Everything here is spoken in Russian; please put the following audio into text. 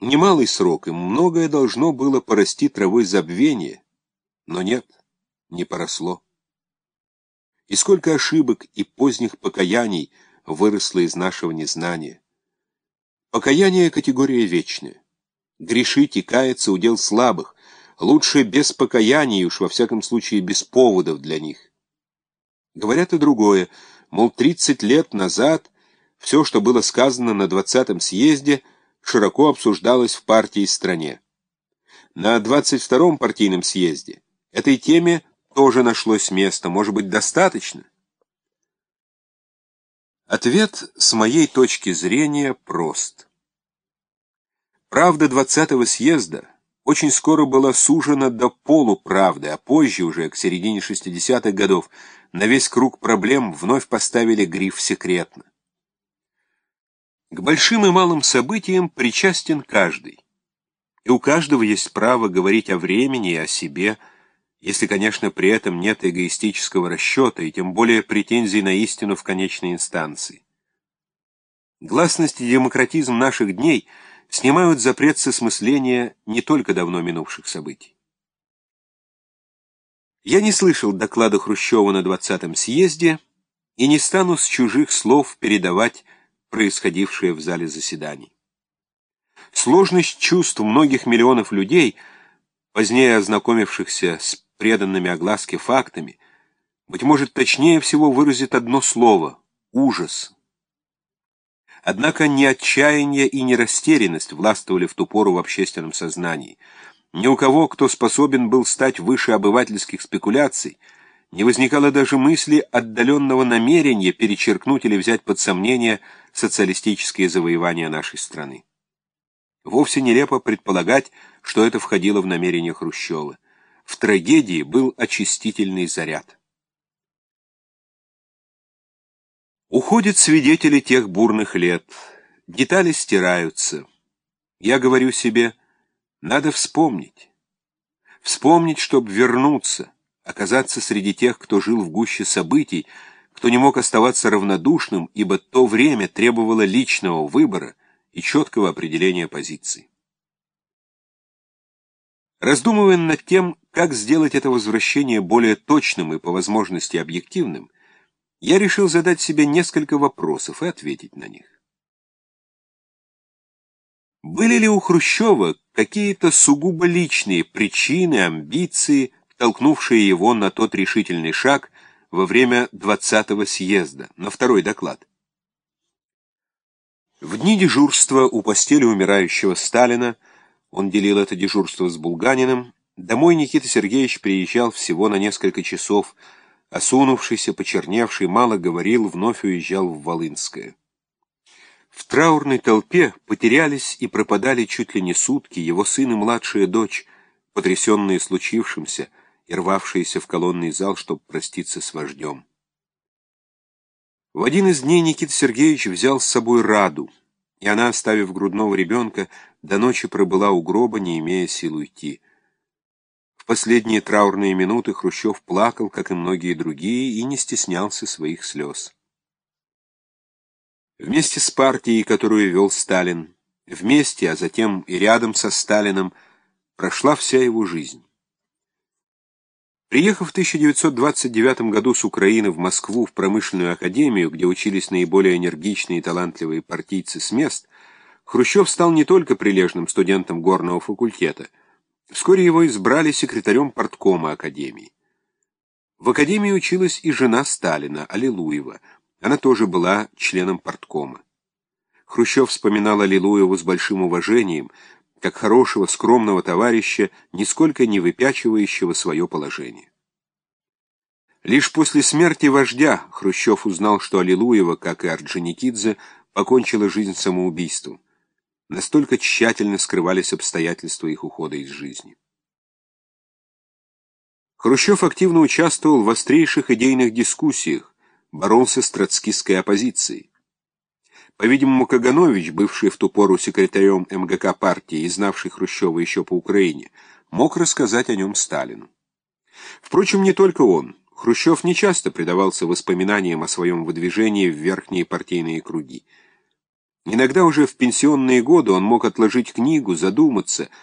Немалый срок, и многое должно было порасти травой забвения, но нет, не поросло. И сколько ошибок и поздних покаяний выросло из нашего незнания. Покаяние — категория вечная. Грешить и каяться — удел слабых. Лучше без покаяний, уж во всяком случае без поводов для них. Говорят и другое, мол, 30 лет назад все, что было сказано на 20-м съезде, широко обсуждалось в партии и стране. На 22-м партийном съезде этой теме тоже нашлось место, может быть, достаточно? Ответ с моей точки зрения прост. Правда 20-го съезда очень скоро была сужена до полуправды, а позже, уже к середине 60-х годов, на весь круг проблем вновь поставили гриф «секретно». К большим и малым событиям причастен каждый. И у каждого есть право говорить о времени и о себе, если, конечно, при этом нет эгоистического расчета и тем более претензий на истину в конечной инстанции. Гласность и демократизм наших дней — снимают запрет с осмысления не только давно минувших событий. Я не слышал доклада Хрущева на 20-м съезде и не стану с чужих слов передавать происходившее в зале заседаний. Сложность чувств многих миллионов людей, позднее ознакомившихся с преданными огласке фактами, быть может, точнее всего выразит одно слово — ужас. Однако ни отчаяние и ни растерянность властвовали в ту пору в общественном сознании. Ни у кого, кто способен был стать выше обывательских спекуляций, не возникало даже мысли отдаленного намерения перечеркнуть или взять под сомнение социалистические завоевания нашей страны. Вовсе нелепо предполагать, что это входило в намерение Хрущева. В трагедии был очистительный заряд. Уходят свидетели тех бурных лет, детали стираются. Я говорю себе, надо вспомнить. Вспомнить, чтобы вернуться, оказаться среди тех, кто жил в гуще событий, кто не мог оставаться равнодушным, ибо то время требовало личного выбора и четкого определения позиций. Раздумывая над тем, как сделать это возвращение более точным и по возможности объективным, я решил задать себе несколько вопросов и ответить на них. Были ли у Хрущева какие-то сугубо личные причины, амбиции, толкнувшие его на тот решительный шаг во время 20-го съезда, на второй доклад? В дни дежурства у постели умирающего Сталина, он делил это дежурство с Булганиным, домой Никита Сергеевич приезжал всего на несколько часов, осунувшийся, почерневший, мало говорил, вновь уезжал в Волынское. В траурной толпе потерялись и пропадали чуть ли не сутки его сын и младшая дочь, потрясенные случившимся и рвавшиеся в колонный зал, чтобы проститься с вождем. В один из дней Никита Сергеевич взял с собой Раду, и она, оставив грудного ребенка, до ночи пробыла у гроба, не имея сил уйти последние траурные минуты Хрущев плакал, как и многие другие, и не стеснялся своих слез. Вместе с партией, которую вел Сталин, вместе, а затем и рядом со Сталином, прошла вся его жизнь. Приехав в 1929 году с Украины в Москву в промышленную академию, где учились наиболее энергичные и талантливые партийцы с мест, Хрущев стал не только прилежным студентом горного факультета – Вскоре его избрали секретарем порткома Академии. В Академии училась и жена Сталина, Аллилуева. Она тоже была членом порткома. Хрущев вспоминал Аллилуеву с большим уважением, как хорошего, скромного товарища, нисколько не выпячивающего свое положение. Лишь после смерти вождя Хрущев узнал, что Аллилуева, как и Орджоникидзе, покончила жизнь самоубийством. Настолько тщательно скрывались обстоятельства их ухода из жизни. Хрущев активно участвовал в острейших идейных дискуссиях, боролся с троцкистской оппозицией. По-видимому, Каганович, бывший в ту пору секретарем МГК партии и знавший Хрущева еще по Украине, мог рассказать о нем Сталину. Впрочем, не только он. Хрущев нечасто предавался воспоминаниям о своем выдвижении в верхние партийные круги. Иногда уже в пенсионные годы он мог отложить книгу, задуматься —